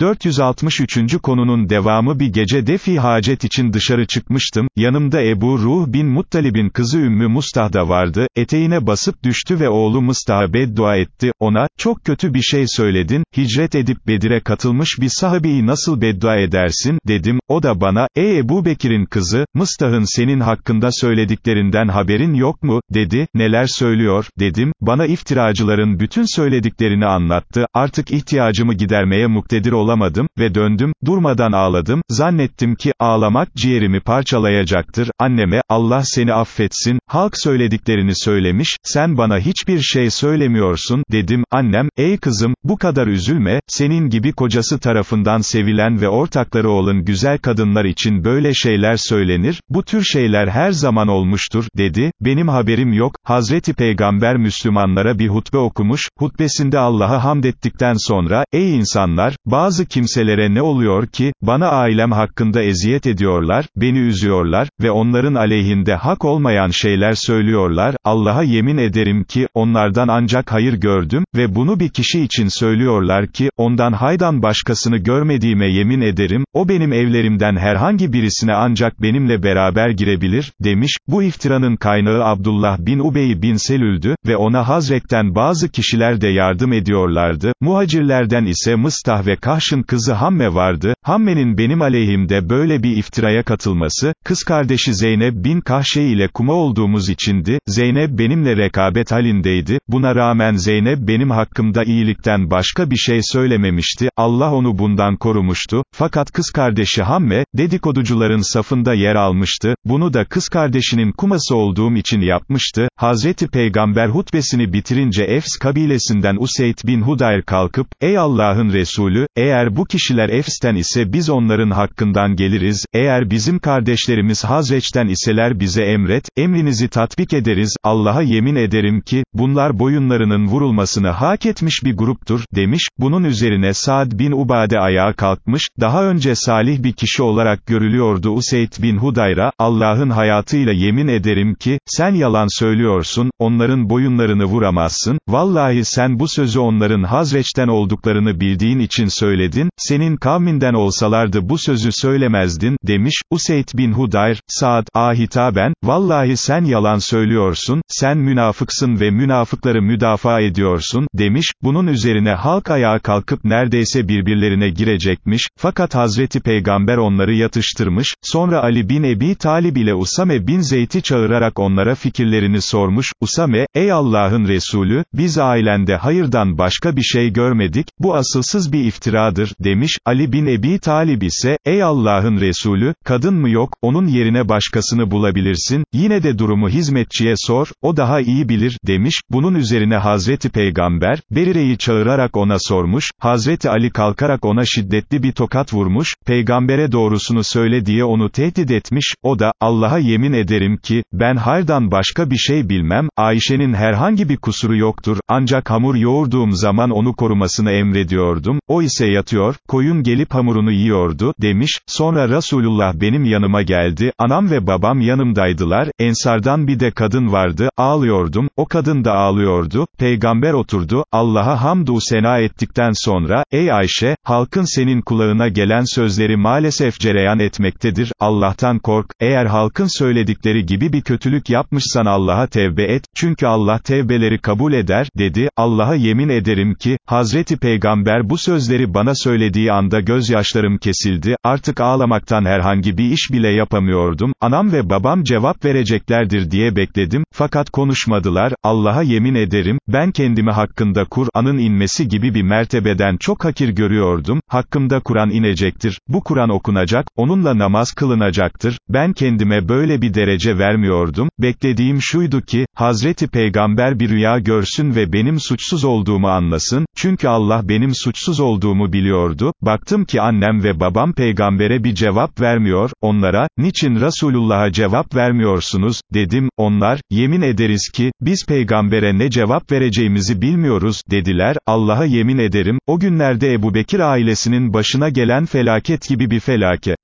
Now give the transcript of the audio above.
463. konunun devamı bir gece defi hacet için dışarı çıkmıştım, yanımda Ebu Ruh bin Muttalib'in kızı Ümmü Mustah da vardı, eteğine basıp düştü ve oğlu Mustah'a beddua etti, ona, çok kötü bir şey söyledin, hicret edip Bedir'e katılmış bir sahabeyi nasıl beddua edersin, dedim, o da bana, ey Ebu Bekir'in kızı, Mustah'ın senin hakkında söylediklerinden haberin yok mu, dedi, neler söylüyor, dedim, bana iftiracıların bütün söylediklerini anlattı, artık ihtiyacımı gidermeye muktedir olamadım, ve döndüm, durmadan ağladım, zannettim ki, ağlamak ciğerimi parçalayacaktır, anneme, Allah seni affetsin, halk söylediklerini söylemiş, sen bana hiçbir şey söylemiyorsun, dedim, annem, ey kızım, bu kadar üzülme, senin gibi kocası tarafından sevilen ve ortakları olan güzel kadınlar için böyle şeyler söylenir, bu tür şeyler her zaman olmuştur, dedi, benim haberim yok, Hazreti Peygamber Müslümanlara bir hutbe okumuş, hutbesinde Allah'a hamd ettikten sonra, ey insanlar, bazı kimselere ne oluyor ki, bana ailem hakkında eziyet ediyorlar, beni üzüyorlar, ve onların aleyhinde hak olmayan şeyler söylüyorlar, Allah'a yemin ederim ki, onlardan ancak hayır gördüm, ve bunu bir kişi için söylüyorlar ki, ondan haydan başkasını görmediğime yemin ederim, o benim evlerimden herhangi birisine ancak benimle beraber girebilir, demiş, bu iftiranın kaynağı Abdullah bin Ubey bin Selül'dü, ve ona Hazrek'ten bazı kişiler de yardım ediyorlardı, muhacirlerden ise Mıstah ve Kahş'ın kızı Hamme vardı, Hamme'nin benim aleyhimde böyle bir iftiraya katılması, kız kardeşi Zeynep bin Kahşe ile kuma olduğumuz içindi, Zeynep benimle rekabet halindeydi, buna rağmen Zeynep benim hakkımda iyilikten başka bir şey söylememişti, Allah onu bundan korumuştu, fakat kız kardeşi Hamme, dedikoducuların safında yer almıştı, bunu da kız kardeşinin kuması olduğum için yapmıştı, Hazreti Peygamber hutbesini bitirince Efs kabilesinden Useyd bin Hudayr kalkıp, ey Allah'ın Resulü, eğer bu kişiler Efs'ten ise biz onların hakkından geliriz, eğer bizim kardeşlerimiz Hazreç'ten iseler bize emret, emrinizi tatbik ederiz, Allah'a yemin ederim ki, bunlar boyunlarının vurulmasını hak etmiş bir gruptur, demiş, bunun üzerine Saad bin Ubade ayağa kalkmış, daha önce salih bir kişi olarak görülüyordu Useyd bin Hudayr'a, Allah'ın hayatıyla yemin ederim ki, sen yalan söylüyorsun, onların boyunlarını vuramazsın, vallahi sen bu sözü onların Hazreç'ten olduklarını bildiğin için söyledin, senin kavminden olsalardı bu sözü söylemezdin, demiş, Useyd bin Hudayr, Saad, a hitaben, vallahi sen yalan söylüyorsun, sen münafıksın ve münafıkları müdafaa ediyorsun, demiş, bunun üzerine halk ayağa kalkıp neredeyse birbirlerine girecekmiş, fakat Hazreti Peygamber onları yatıştırmış, sonra Ali bin Ebi Talib ile Usame bin Zeyd'i çağırarak onlara fikirlerini sormuş, Usame, ey Allah'ın Resulü, biz ailende hayırdan başka bir şey görmedik, bu asılsız bir iftiradır, demiş, Ali bin Ebi Talib ise, ey Allah'ın Resulü, kadın mı yok, onun yerine başkasını bulabilirsin, yine de durumu hizmetçiye sor, o daha iyi bilir, demiş, bunun üzerine Hazreti Peygamber, Berire'yi çağırarak ona sormuş, Hazreti Ali kalkarak ona şiddetli bir tokat vurmuş, peygambere doğrusunu söyle diye onu tehdit etmiş, o da, Allah'a yemin ederim ki, ben hardan başka bir şey bilmem, Ayşe'nin herhangi bir kusuru yoktur, ancak hamur yoğurduğum zaman onu korumasını emrediyordum, o ise yatıyor, koyun gelip hamurunu yiyordu, demiş, sonra Resulullah benim yanıma geldi, anam ve babam yanımdaydılar, ensardan bir de kadın vardı, ağlıyordum, o kadın da ağlıyordu, peygamber oturdu, Allah'a hamdu sena ettikten sonra, ey Ayşe, halkın senin kulağına gelen sözleri maalesef cereyan etmektedir, Allah'tan kork, eğer halkın söyledikleri gibi bir kötülük yapmışsan Allah'a tevbe et, çünkü Allah tevbeleri kabul eder, dedi, Allah'a yemin ederim ki, Hazreti Peygamber bu sözleri bana söylediği anda gözyaşlarım kesildi, artık ağlamaktan herhangi bir iş bile yapamıyordum, anam ve babam cevap vereceklerdir diye bekledim, fakat konuşmadılar, Allah'a yemin ederim, ben kendimi hakkında Kur'an'ın inmesi gibi bir mertebeden çok hakir görüyordum, hakkımda Kur'an inecektir, bu Kur'an okunacak, onunla namaz kılınacaktır, ben kendime böyle bir derece vermiyordum, beklediğim şuydu ki, Hazreti Peygamber bir rüya görsün ve benim suçsuz olduğumu anlasın, çünkü Allah benim suçsuz olduğumu biliyordu, baktım ki annem ve babam peygambere bir cevap vermiyor, onlara, niçin Resulullah'a cevap vermiyorsunuz, dedim, onlar, yemin ederiz ki, biz peygambere ne cevap vereceğimizi bilmiyoruz, dediler, Allah'a yemin ederim, o günlerde Ebu Bekir ailesinin başına gelen felaket gibi bir felaket.